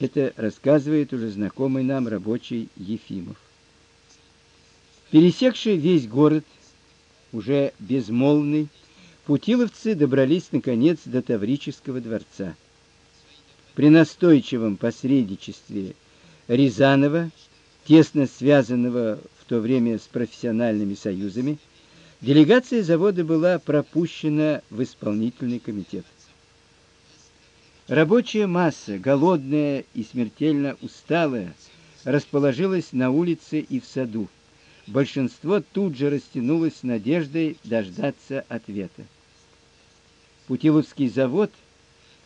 Это рассказывает уже знакомый нам рабочий Ефимов. Пересекший весь город, уже безмолвный, путиловцы добрались наконец до Таврического дворца. При настойчивом посредничестве Рязанова, тесно связанного в то время с профессиональными союзами, делегация завода была пропущена в исполнительный комитет. Рабочая масса, голодная и смертельно усталая, расположилась на улице и в саду. Большинство тут же растянулось с надеждой дождаться ответа. Путиловский завод,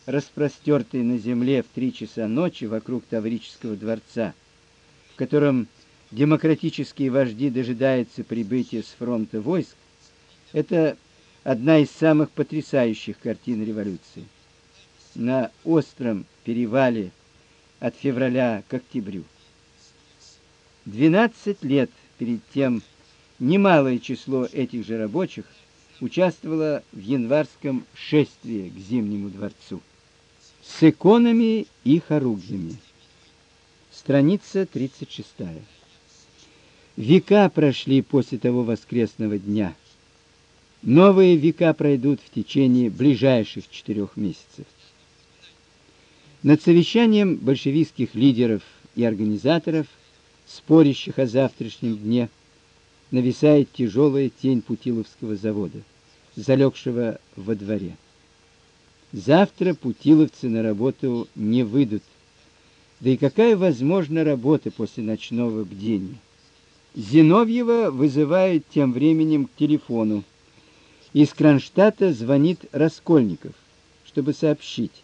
распростертый на земле в три часа ночи вокруг Таврического дворца, в котором демократические вожди дожидаются прибытия с фронта войск, это одна из самых потрясающих картин революции на остром перевале от февраля к октябрю. 12 лет перед тем немалое число этих же рабочих участвовало в январском шествии к Зимнему дворцу с иконами и хоругвями. Страница 36. Века прошли после того воскресного дня. Новые века пройдут в течение ближайших четырех месяцев. Над совещанием большевистских лидеров и организаторов, спорящих о завтрашнем дне, нависает тяжелая тень Путиловского завода, залегшего во дворе. Завтра путиловцы на работу не выйдут. Да и какая возможна работа после ночного бдения? Зиновьева вызывает тем временем к телефону. Из Кронштадта звонит Раскольников, чтобы сообщить,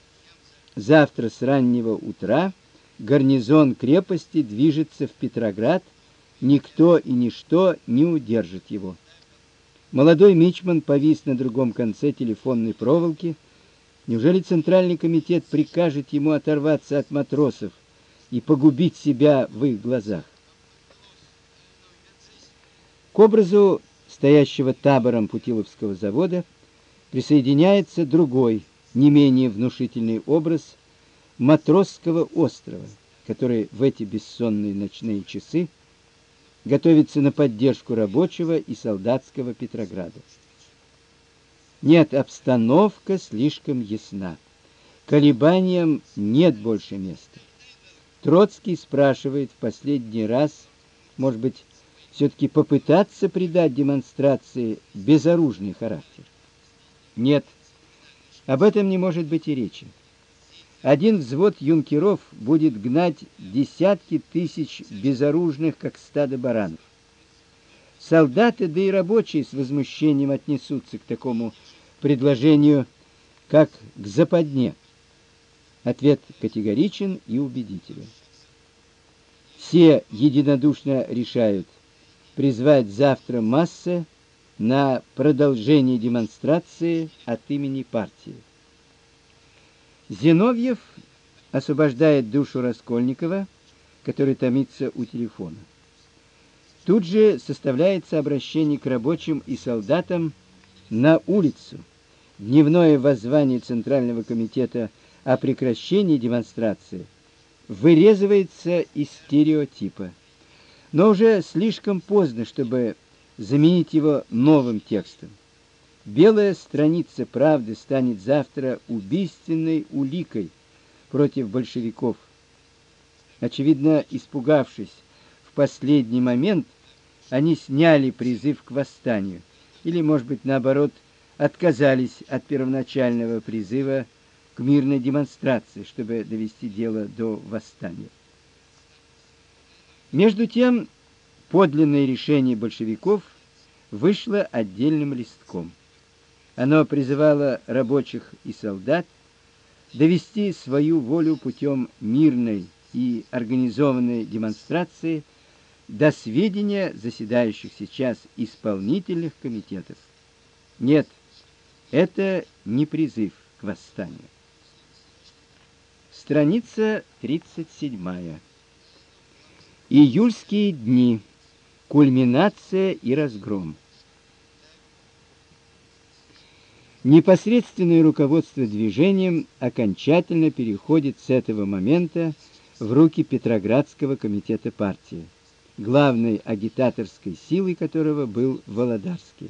Завтра с раннего утра гарнизон крепости движется в Петроград, никто и ничто не удержит его. Молодой мичман повис на другом конце телефонной проволоки. Неужели Центральный комитет прикажет ему оторваться от матросов и погубить себя в их глазах? К образу стоящего табором Путиловского завода присоединяется другой не менее внушительный образ матросского острова, который в эти бессонные ночные часы готовится на поддержку рабочего и солдатского Петрограда. Нет, обстановка слишком ясна. Колебаниям нет больше места. Троцкий спрашивает в последний раз, может быть, все-таки попытаться придать демонстрации безоружный характер. Нет, об этом не может быть и речи. Один взвод юнкеров будет гнать десятки тысяч безоружных, как стадо баранов. Солдаты, да и рабочие с возмущением отнесутся к такому предложению, как к западне. Ответ категоричен и убедителен. Все единодушно решают призвать завтра массы на продолжение демонстрации от имени партии. Зиновьев освобождает душу Раскольникова, который томится у телефона. Тут же составляется обращение к рабочим и солдатам на улицу. Дневное воззвание Центрального комитета о прекращении демонстрации вырезывается из стереотипа. Но уже слишком поздно, чтобы заменить его новым текстом. Белая страница правды станет завтра убийственной уликой против большевиков. Очевидно, испугавшись в последний момент, они сняли призыв к восстанию или, может быть, наоборот, отказались от первоначального призыва к мирной демонстрации, чтобы довести дело до восстания. Между тем, подлинное решение большевиков вышло отдельным листком. Оно призывало рабочих и солдат довести свою волю путем мирной и организованной демонстрации до сведения заседающих сейчас исполнительных комитетов. Нет, это не призыв к восстанию. Страница 37. Июльские дни. Кульминация и разгром. Непосредственное руководство движением окончательно переходит с этого момента в руки Петроградского комитета партии, главной агитаторской силой которого был Володарский.